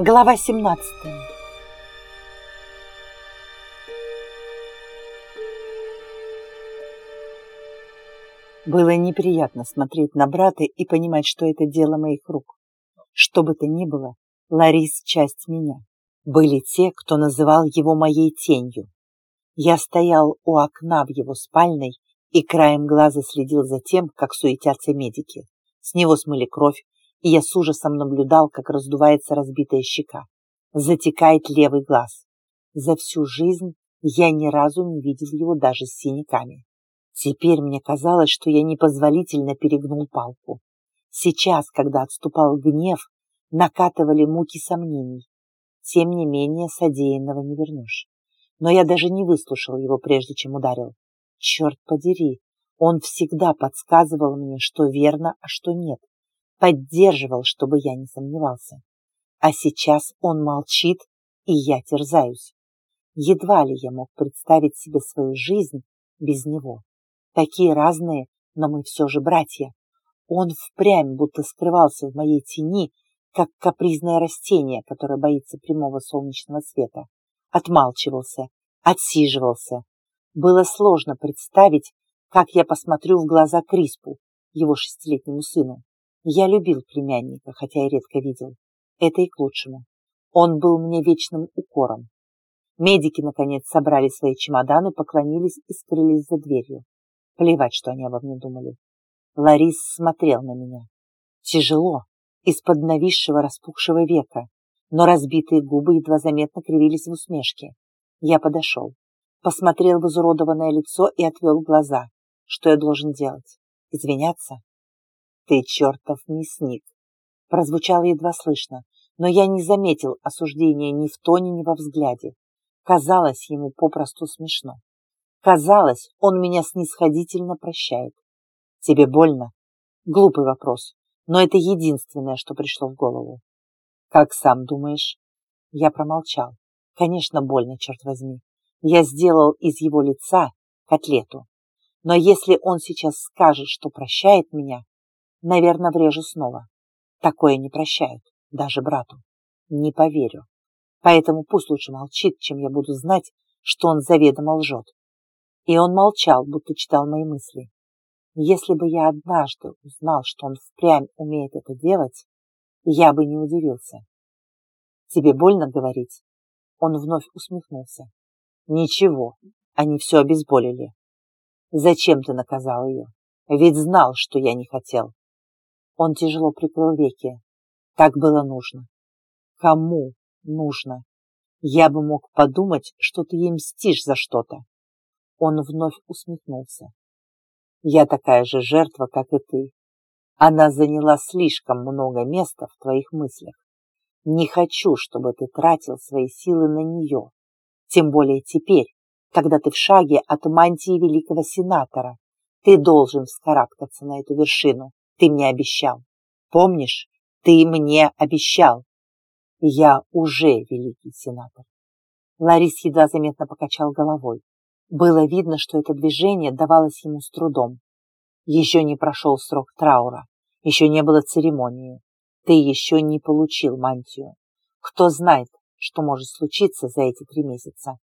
Глава 17 Было неприятно смотреть на брата и понимать, что это дело моих рук. Что бы то ни было, Ларис — часть меня. Были те, кто называл его моей тенью. Я стоял у окна в его спальной и краем глаза следил за тем, как суетятся медики. С него смыли кровь, и я с ужасом наблюдал, как раздувается разбитая щека. Затекает левый глаз. За всю жизнь я ни разу не видел его даже с синяками. Теперь мне казалось, что я непозволительно перегнул палку. Сейчас, когда отступал гнев, накатывали муки сомнений. Тем не менее, содеянного не вернешь. Но я даже не выслушал его, прежде чем ударил. Черт подери, он всегда подсказывал мне, что верно, а что нет поддерживал, чтобы я не сомневался. А сейчас он молчит, и я терзаюсь. Едва ли я мог представить себе свою жизнь без него. Такие разные, но мы все же братья. Он впрямь будто скрывался в моей тени, как капризное растение, которое боится прямого солнечного света. Отмалчивался, отсиживался. Было сложно представить, как я посмотрю в глаза Криспу, его шестилетнему сыну. Я любил племянника, хотя и редко видел. Это и к лучшему. Он был мне вечным укором. Медики, наконец, собрали свои чемоданы, поклонились и скрылись за дверью. Плевать, что они обо мне думали. Ларис смотрел на меня. Тяжело, из-под нависшего распухшего века, но разбитые губы едва заметно кривились в усмешке. Я подошел, посмотрел в изуродованное лицо и отвел глаза. Что я должен делать? Извиняться? «Ты чертов мясник!» Прозвучало едва слышно, но я не заметил осуждения ни в тоне, ни во взгляде. Казалось ему попросту смешно. Казалось, он меня снисходительно прощает. «Тебе больно?» Глупый вопрос, но это единственное, что пришло в голову. «Как сам думаешь?» Я промолчал. «Конечно, больно, черт возьми. Я сделал из его лица котлету. Но если он сейчас скажет, что прощает меня, Наверное, врежу снова. Такое не прощают, даже брату. Не поверю. Поэтому пусть лучше молчит, чем я буду знать, что он заведомо лжет. И он молчал, будто читал мои мысли. Если бы я однажды узнал, что он впрямь умеет это делать, я бы не удивился. Тебе больно говорить? Он вновь усмехнулся. Ничего, они все обезболили. Зачем ты наказал ее? Ведь знал, что я не хотел. Он тяжело прикрыл веки. Так было нужно. Кому нужно? Я бы мог подумать, что ты ей мстишь за что-то. Он вновь усмехнулся. Я такая же жертва, как и ты. Она заняла слишком много места в твоих мыслях. Не хочу, чтобы ты тратил свои силы на нее. Тем более теперь, когда ты в шаге от мантии великого сенатора. Ты должен вскарабкаться на эту вершину. Ты мне обещал. Помнишь, ты мне обещал. Я уже великий сенатор. Ларис едва заметно покачал головой. Было видно, что это движение давалось ему с трудом. Еще не прошел срок траура, еще не было церемонии. Ты еще не получил мантию. Кто знает, что может случиться за эти три месяца.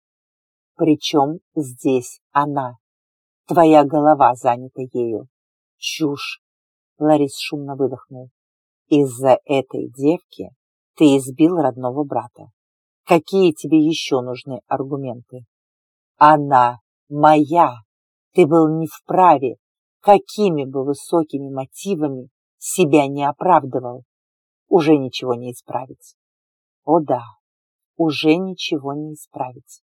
Причем здесь она. Твоя голова занята ею. Чушь. Ларис шумно выдохнул. Из-за этой девки ты избил родного брата. Какие тебе еще нужны аргументы? Она моя. Ты был не вправе, какими бы высокими мотивами себя не оправдывал. Уже ничего не исправить. О да, уже ничего не исправить.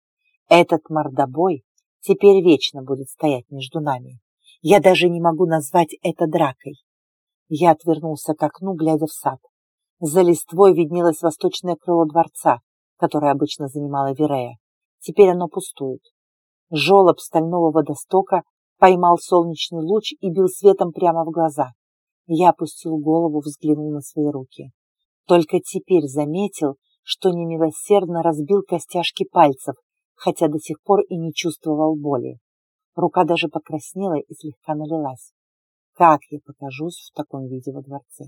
Этот мордобой теперь вечно будет стоять между нами. Я даже не могу назвать это дракой. Я отвернулся к окну, глядя в сад. За листвой виднелось восточное крыло дворца, которое обычно занимала Верея. Теперь оно пустует. Жолоб стального водостока поймал солнечный луч и бил светом прямо в глаза. Я опустил голову, взглянул на свои руки. Только теперь заметил, что немилосердно разбил костяшки пальцев, хотя до сих пор и не чувствовал боли. Рука даже покраснела и слегка налилась. Как я покажусь в таком виде во дворце?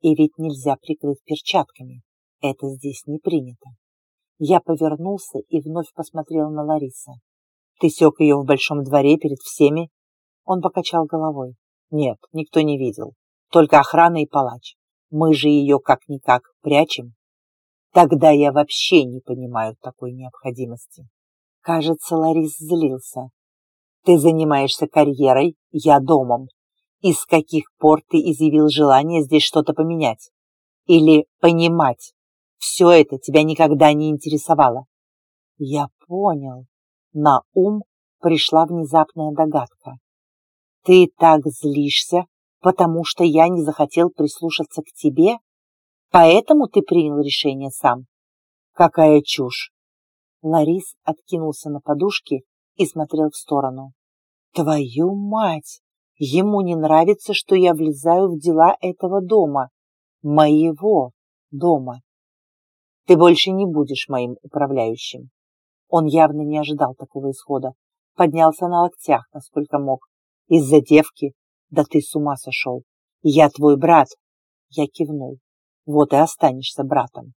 И ведь нельзя прикрыть перчатками. Это здесь не принято. Я повернулся и вновь посмотрел на Лариса. Ты сёк ее в большом дворе перед всеми? Он покачал головой. Нет, никто не видел. Только охрана и палач. Мы же ее как-никак прячем. Тогда я вообще не понимаю такой необходимости. Кажется, Ларис злился. Ты занимаешься карьерой, я домом. И с каких пор ты изъявил желание здесь что-то поменять? Или понимать? Все это тебя никогда не интересовало. Я понял. На ум пришла внезапная догадка. Ты так злишься, потому что я не захотел прислушаться к тебе? Поэтому ты принял решение сам? Какая чушь! Ларис откинулся на подушки и смотрел в сторону. Твою мать! Ему не нравится, что я влезаю в дела этого дома. Моего дома. Ты больше не будешь моим управляющим. Он явно не ожидал такого исхода. Поднялся на локтях, насколько мог. Из-за девки? Да ты с ума сошел. Я твой брат. Я кивнул. Вот и останешься братом.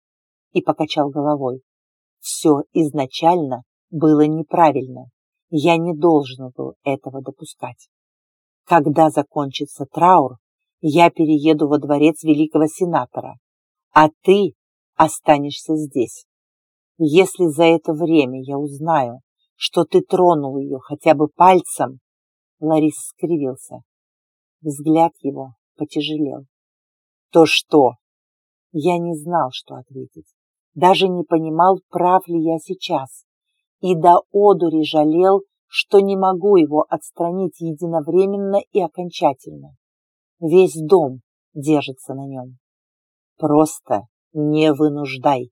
И покачал головой. Все изначально было неправильно. Я не должен был этого допускать. Когда закончится траур, я перееду во дворец великого сенатора, а ты останешься здесь. Если за это время я узнаю, что ты тронул ее хотя бы пальцем, Ларис скривился. Взгляд его потяжелел. То что? Я не знал, что ответить. Даже не понимал, прав ли я сейчас. И до одури жалел, что не могу его отстранить единовременно и окончательно. Весь дом держится на нем. Просто не вынуждай.